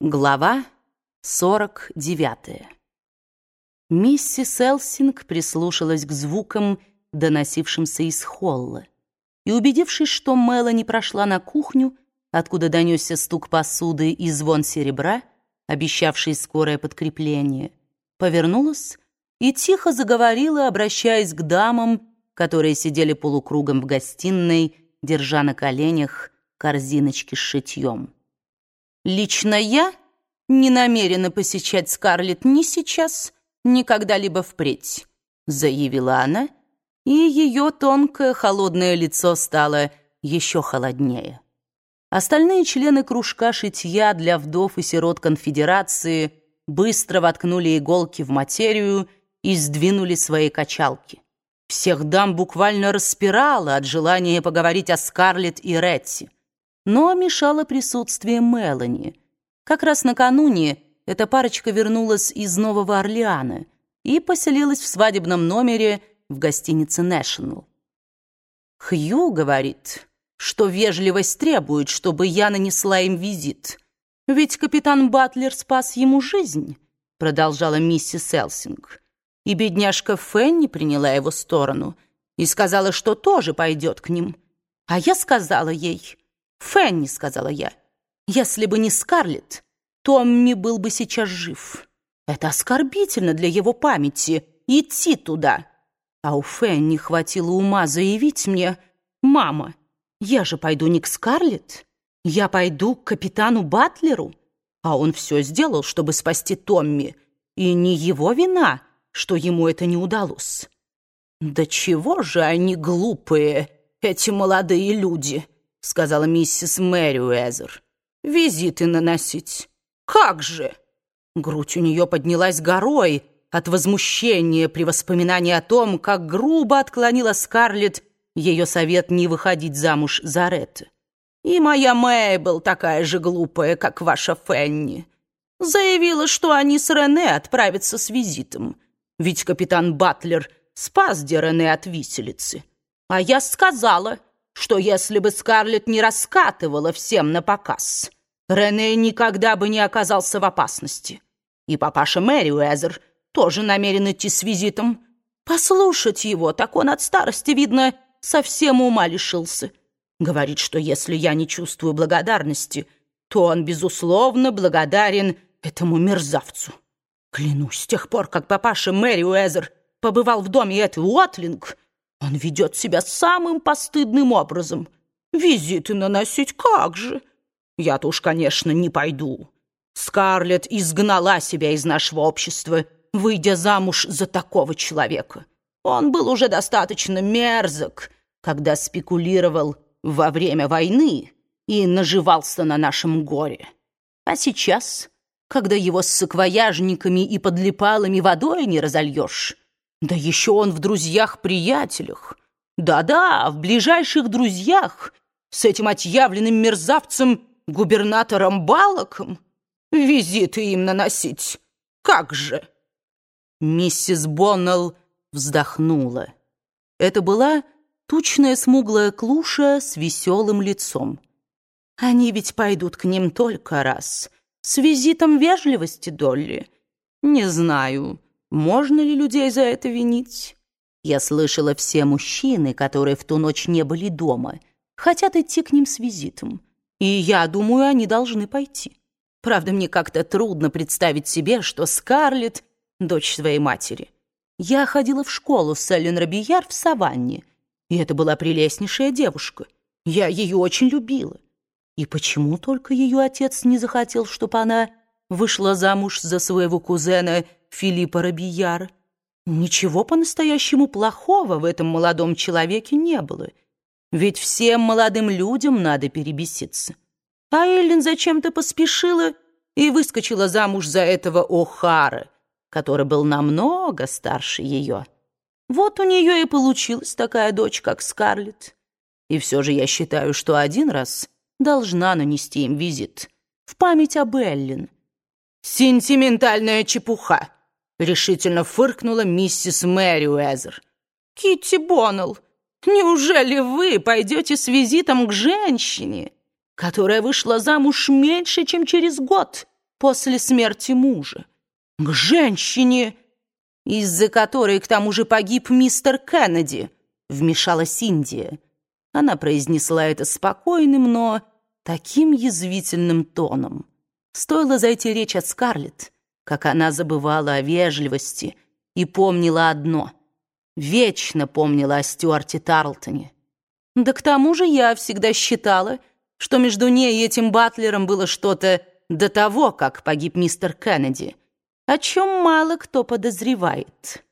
Глава 49 Миссис Элсинг прислушалась к звукам, доносившимся из холла, и, убедившись, что Мелани прошла на кухню, откуда донесся стук посуды и звон серебра, обещавший скорое подкрепление, повернулась и тихо заговорила, обращаясь к дамам, которые сидели полукругом в гостиной, держа на коленях корзиночки с шитьем. Лично я не намерена посещать Скарлетт ни сейчас, ни когда-либо впредь, заявила она, и ее тонкое холодное лицо стало еще холоднее. Остальные члены кружка шитья для вдов и сирот конфедерации быстро воткнули иголки в материю и сдвинули свои качалки. Всех дам буквально распирало от желания поговорить о Скарлетт и Ретти но мешало присутствие Мелани. Как раз накануне эта парочка вернулась из Нового Орлеана и поселилась в свадебном номере в гостинице «Нэшнл». Хью говорит, что вежливость требует, чтобы я нанесла им визит. Ведь капитан Батлер спас ему жизнь, продолжала миссис Элсинг. И бедняжка Фенни приняла его сторону и сказала, что тоже пойдет к ним. А я сказала ей, «Фенни», — сказала я, — «если бы не Скарлетт, Томми был бы сейчас жив. Это оскорбительно для его памяти идти туда». А у Фенни хватило ума заявить мне, «Мама, я же пойду не к Скарлетт, я пойду к капитану Батлеру». А он все сделал, чтобы спасти Томми, и не его вина, что ему это не удалось. «Да чего же они глупые, эти молодые люди!» — сказала миссис Мэри Уэзер. «Визиты наносить. Как же!» Грудь у нее поднялась горой от возмущения при воспоминании о том, как грубо отклонила Скарлетт ее совет не выходить замуж за Ретт. «И моя Мэйбл такая же глупая, как ваша Фенни. Заявила, что они с Рене отправятся с визитом, ведь капитан Батлер спас Рене от виселицы. А я сказала...» что если бы Скарлетт не раскатывала всем на показ, Рене никогда бы не оказался в опасности. И папаша Мэри Уэзер тоже намерен идти с визитом. Послушать его, так он от старости, видно, совсем ума лишился. Говорит, что если я не чувствую благодарности, то он, безусловно, благодарен этому мерзавцу. Клянусь, с тех пор, как папаша Мэри Уэзер побывал в доме Эд Уотлинг, он ведет себя самым постыдным образом. Визиты наносить как же? Я-то уж, конечно, не пойду. Скарлетт изгнала себя из нашего общества, выйдя замуж за такого человека. Он был уже достаточно мерзок, когда спекулировал во время войны и наживался на нашем горе. А сейчас, когда его с саквояжниками и подлипалами водой не разольешь, да еще он в друзьях-приятелях. Да-да, в ближайших друзьях с этим отъявленным мерзавцем губернатором Балоком. Визиты им наносить. Как же? Миссис Боннелл вздохнула. Это была тучная смуглая клуша с веселым лицом. Они ведь пойдут к ним только раз. С визитом вежливости, Долли. Не знаю. Можно ли людей за это винить? Я слышала, все мужчины, которые в ту ночь не были дома, хотят идти к ним с визитом. И я думаю, они должны пойти. Правда, мне как-то трудно представить себе, что Скарлетт — дочь своей матери. Я ходила в школу с Эллен Робияр в Саванне, и это была прелестнейшая девушка. Я ее очень любила. И почему только ее отец не захотел, чтобы она вышла замуж за своего кузена Филиппа Робияра. Ничего по-настоящему плохого в этом молодом человеке не было. Ведь всем молодым людям надо перебеситься. А Эллен зачем-то поспешила и выскочила замуж за этого О'Хара, который был намного старше ее. Вот у нее и получилась такая дочь, как Скарлетт. И все же я считаю, что один раз должна нанести им визит в память об Эллен. «Сентиментальная чепуха!» — решительно фыркнула миссис Мэри Уэзер. «Китти Боннелл, неужели вы пойдете с визитом к женщине, которая вышла замуж меньше, чем через год после смерти мужа. К женщине, из-за которой к тому же погиб мистер Кеннеди, вмешалась Индия. Она произнесла это спокойным, но таким язвительным тоном. Стоило зайти речь от Скарлетт, как она забывала о вежливости и помнила одно — вечно помнила о Стюарте Тарлтоне. Да к тому же я всегда считала, что между ней и этим батлером было что-то до того, как погиб мистер Кеннеди, о чем мало кто подозревает».